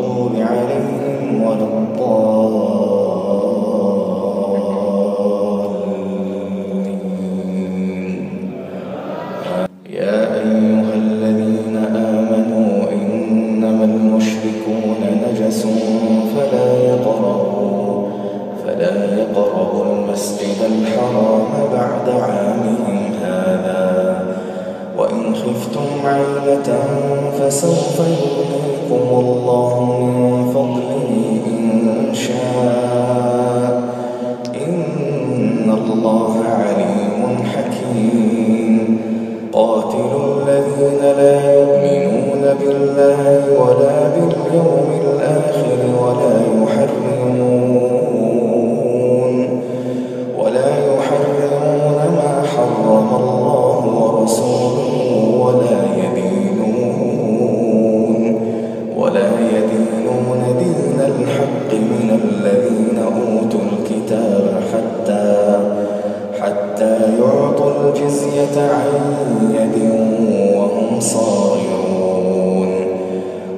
المغضوب عليهم ولا الضالين. يا أيها الذين آمنوا إنما المشركون نجس فلا يقربوا فلا يقربوا المسجد الحرام بعد عامهم هذا. وإن خفتم عيلة فسوف يغني يضلكم والله يدينون دين الحق من الذين أوتوا الكتاب حتى حتى يعطوا الجزية عن يد وهم صاغرون.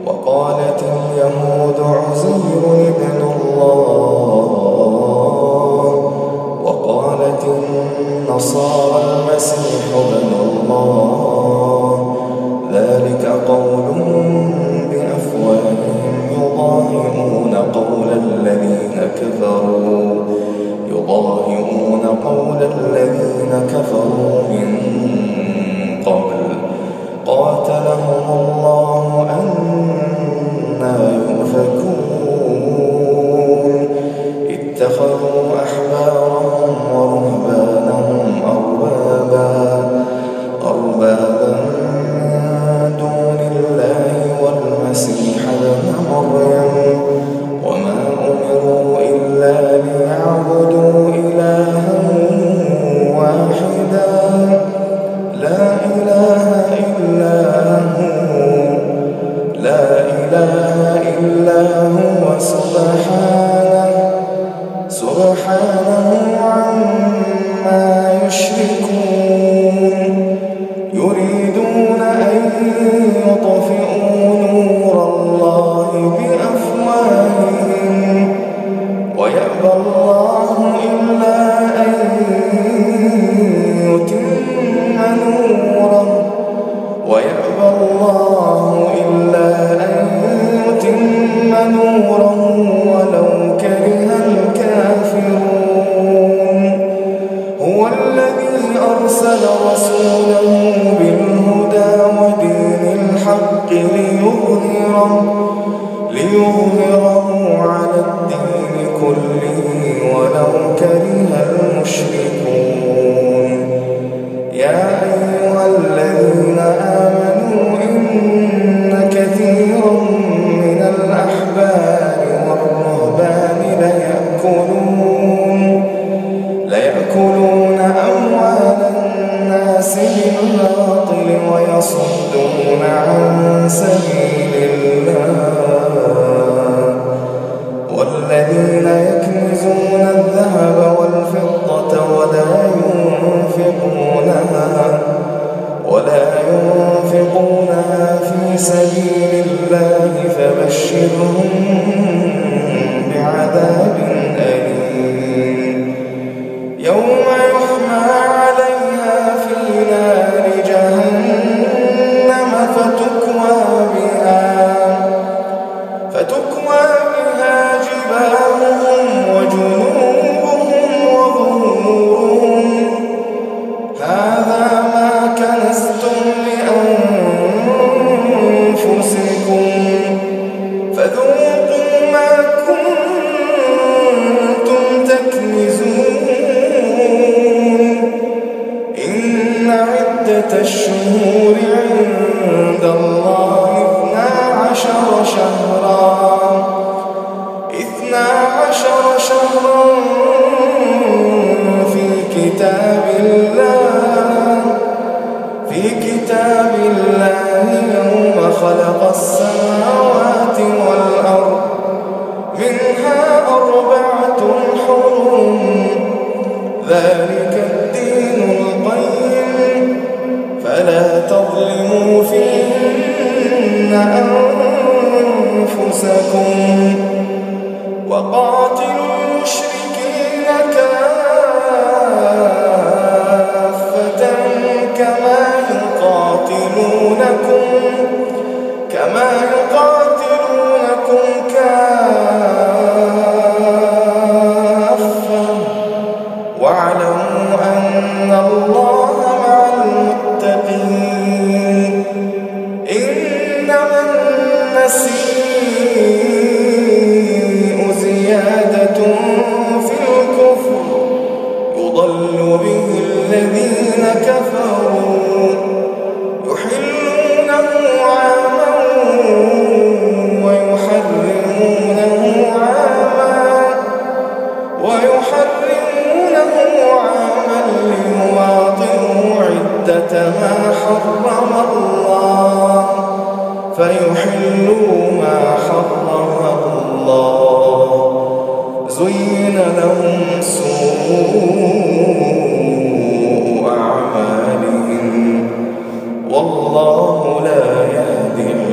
وقالت اليهود عزير ابن Spirit. Señor. ما كنت ذلك الدين القيم. فلا تظلموا فيهن أنفسكم وقاتلوا المشركين كافة كما يقاتلونكم كما يقاتلونكم من نسيت زين لهم سوء أعمالهم. والله لا يهدي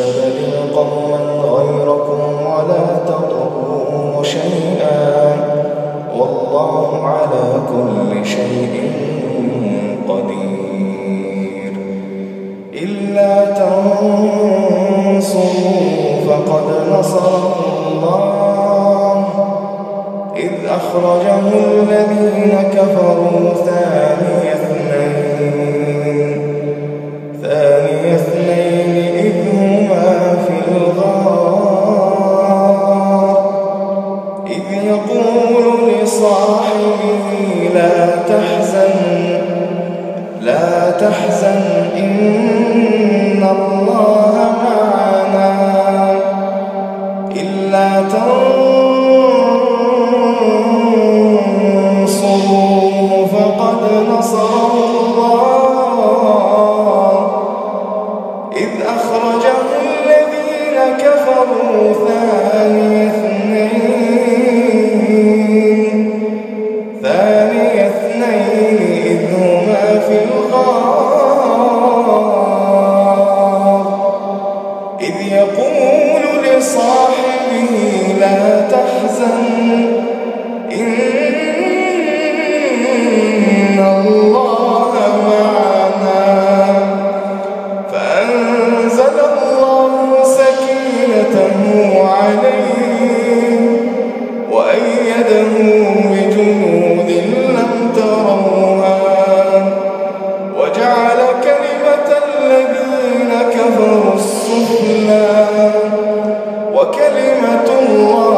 يستبدل قوما غيركم ولا تطغوا شيئا. والله على كل شيء قدير. إلا تنصروا فقد نصره الله. إذ أخرجه الذين كفروا ثانيا Oh. كفروا السفلى وكلمة الله